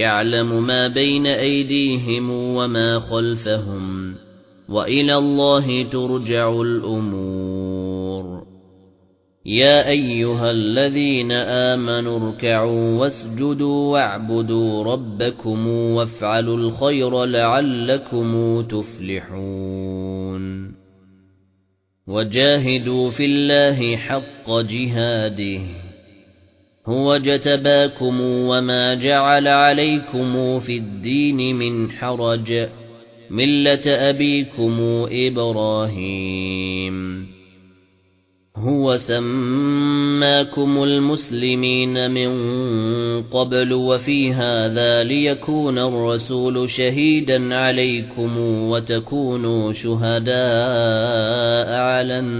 يَعْلَمُ مَا بَيْنَ أَيْدِيهِمْ وَمَا خَلْفَهُمْ وَإِلَى اللَّهِ تُرْجَعُ الْأُمُورُ. يَا أَيُّهَا الَّذِينَ آمَنُوا ارْكَعُوا وَاسْجُدُوا وَاعْبُدُوا رَبَّكُمْ وَافْعَلُوا الْخَيْرَ لَعَلَّكُمْ تُفْلِحُونَ. وَجَاهِدُوا فِي اللَّهِ حَقَّ جِهَادِهِ. هُوَ جَتَبَاكُمْ وَمَا جَعَلَ عَلَيْكُمْ فِي الدِّينِ مِنْ حَرَجٍ. مِلَّةَ أَبِيكُمْ إِبْرَاهِيمَ. هُوَ سَمَّاكُمُ الْمُسْلِمِينَ مِنْ قَبْلُ وَفِي هَذَا لِيَكُونَ الرَّسُولُ شَهِيدًا عَلَيْكُمْ وَتَكُونُوا شُهَدَاءَ عَلَى النَّاسِ.